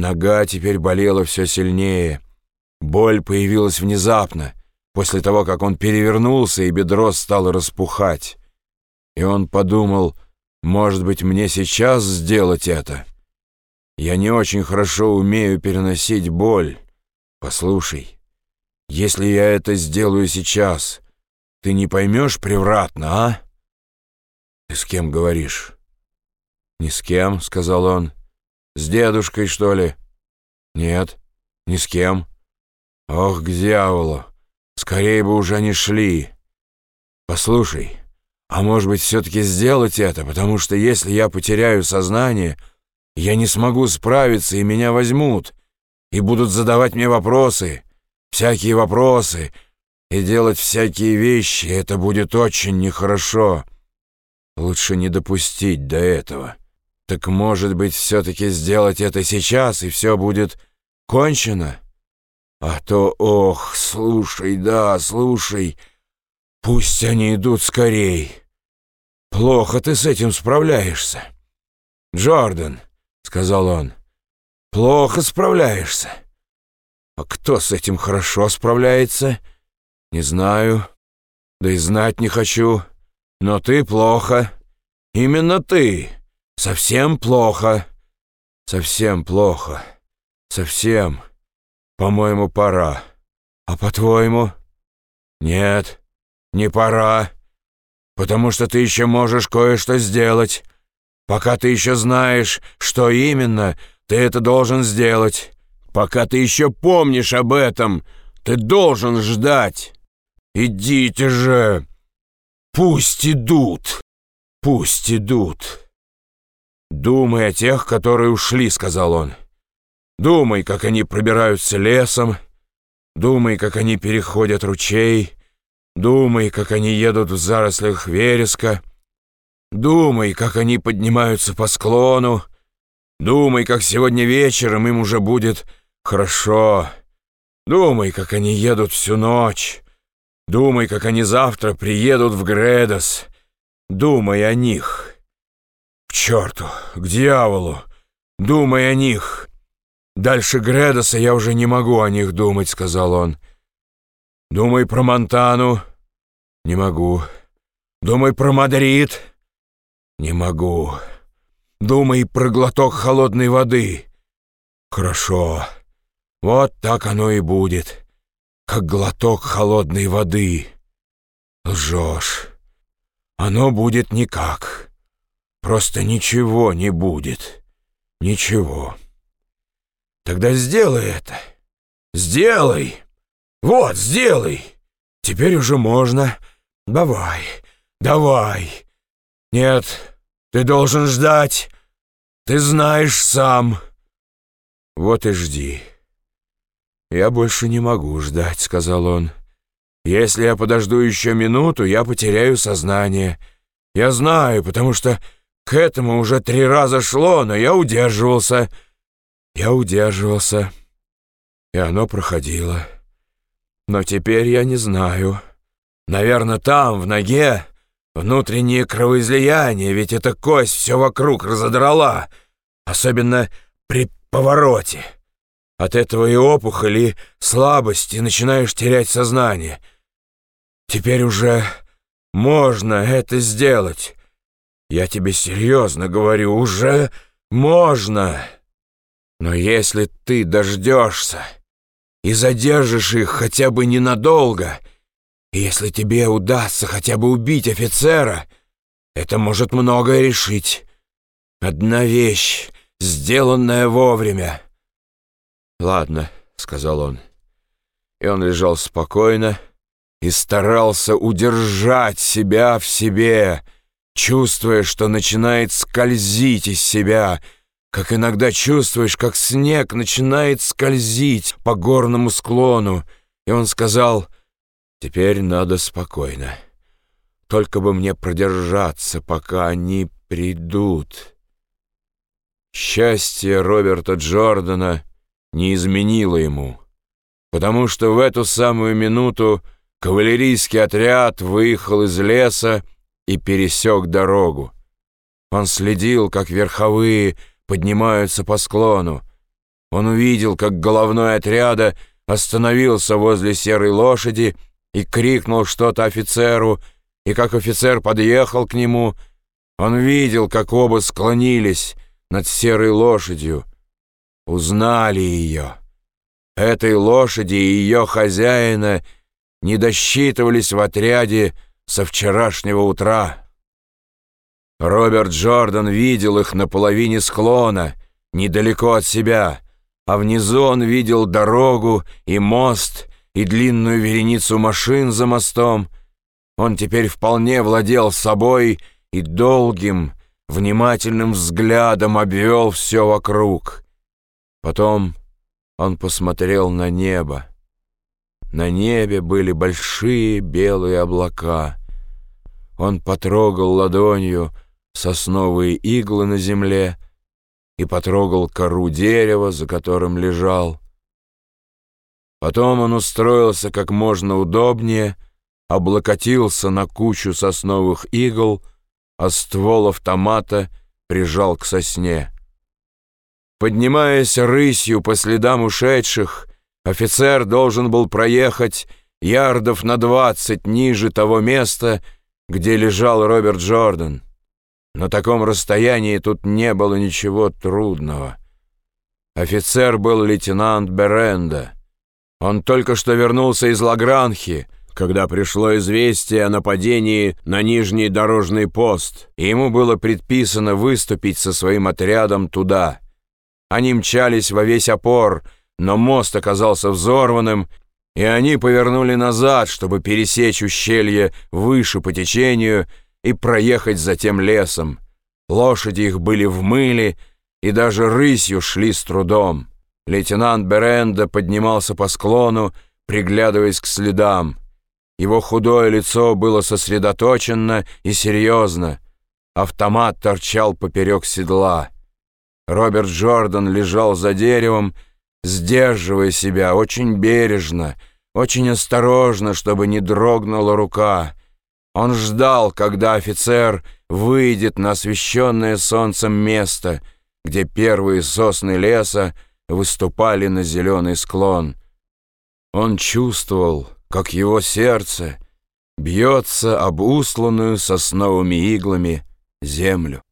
Нога теперь болела все сильнее. Боль появилась внезапно, после того, как он перевернулся, и бедро стало распухать. И он подумал, может быть, мне сейчас сделать это? Я не очень хорошо умею переносить боль. Послушай, если я это сделаю сейчас, ты не поймешь превратно, а? Ты с кем говоришь? Ни с кем, сказал он. С дедушкой, что ли? Нет, ни с кем. Ох, к дьяволу! Скорее бы уже не шли. Послушай, а может быть, все-таки сделать это, потому что если я потеряю сознание, я не смогу справиться, и меня возьмут, и будут задавать мне вопросы, всякие вопросы, и делать всякие вещи, это будет очень нехорошо. Лучше не допустить до этого. Так, может быть, все-таки сделать это сейчас, и все будет кончено? А то, ох, слушай, да, слушай, пусть они идут скорей. Плохо ты с этим справляешься. Джордан, — сказал он, — плохо справляешься. А кто с этим хорошо справляется? Не знаю, да и знать не хочу. Но ты плохо. Именно ты. Совсем плохо. Совсем плохо. Совсем. По-моему, пора. А по-твоему? Нет, не пора. Потому что ты еще можешь кое-что сделать. Пока ты еще знаешь, что именно, ты это должен сделать. Пока ты еще помнишь об этом, ты должен ждать. Идите же. Пусть идут. Пусть идут. «Думай о тех, которые ушли», — сказал он. «Думай, как они пробираются лесом. Думай, как они переходят ручей. Думай, как они едут в зарослях вереска. Думай, как они поднимаются по склону. Думай, как сегодня вечером им уже будет хорошо. Думай, как они едут всю ночь. Думай, как они завтра приедут в Гредос. Думай о них». К черту, к дьяволу! Думай о них! Дальше Гредоса я уже не могу о них думать, сказал он. Думай про Монтану. Не могу. Думай про Мадрид. Не могу. Думай про глоток холодной воды. Хорошо. Вот так оно и будет. Как глоток холодной воды. Лжешь. Оно будет никак. Просто ничего не будет. Ничего. Тогда сделай это. Сделай. Вот, сделай. Теперь уже можно. Давай, давай. Нет, ты должен ждать. Ты знаешь сам. Вот и жди. Я больше не могу ждать, сказал он. Если я подожду еще минуту, я потеряю сознание. Я знаю, потому что к этому уже три раза шло, но я удерживался. Я удерживался. И оно проходило. Но теперь я не знаю. Наверное, там, в ноге, внутреннее кровоизлияние, ведь эта кость все вокруг разодрала, особенно при повороте. От этого и опухоли, слабости, начинаешь терять сознание. Теперь уже можно это сделать. Я тебе серьезно говорю, уже можно. Но если ты дождешься и задержишь их хотя бы ненадолго, если тебе удастся хотя бы убить офицера, это может многое решить. Одна вещь, сделанная вовремя. «Ладно», — сказал он. И он лежал спокойно и старался удержать себя в себе, — чувствуя, что начинает скользить из себя, как иногда чувствуешь, как снег начинает скользить по горному склону. И он сказал, «Теперь надо спокойно. Только бы мне продержаться, пока они придут». Счастье Роберта Джордана не изменило ему, потому что в эту самую минуту кавалерийский отряд выехал из леса и пересек дорогу. Он следил, как верховые поднимаются по склону. Он увидел, как головной отряда остановился возле серой лошади и крикнул что-то офицеру, и как офицер подъехал к нему, он видел, как оба склонились над серой лошадью, узнали ее. Этой лошади и ее хозяина не досчитывались в отряде со вчерашнего утра. Роберт Джордан видел их на половине склона, недалеко от себя, а внизу он видел дорогу и мост, и длинную вереницу машин за мостом. Он теперь вполне владел собой и долгим, внимательным взглядом обвел все вокруг. Потом он посмотрел на небо. На небе были большие белые облака. Он потрогал ладонью сосновые иглы на земле и потрогал кору дерева, за которым лежал. Потом он устроился как можно удобнее, облокотился на кучу сосновых игл, а ствол автомата прижал к сосне. Поднимаясь рысью по следам ушедших, офицер должен был проехать ярдов на двадцать ниже того места, где лежал Роберт Джордан. На таком расстоянии тут не было ничего трудного. Офицер был лейтенант Беренда. Он только что вернулся из Лагранхи, когда пришло известие о нападении на Нижний дорожный пост, и ему было предписано выступить со своим отрядом туда. Они мчались во весь опор, но мост оказался взорванным, и они повернули назад, чтобы пересечь ущелье выше по течению и проехать затем лесом. Лошади их были в мыле и даже рысью шли с трудом. Лейтенант Беренда поднимался по склону, приглядываясь к следам. Его худое лицо было сосредоточено и серьезно. Автомат торчал поперек седла. Роберт Джордан лежал за деревом, сдерживая себя очень бережно, очень осторожно, чтобы не дрогнула рука. Он ждал, когда офицер выйдет на освещенное солнцем место, где первые сосны леса выступали на зеленый склон. Он чувствовал, как его сердце бьется об усланную сосновыми иглами землю.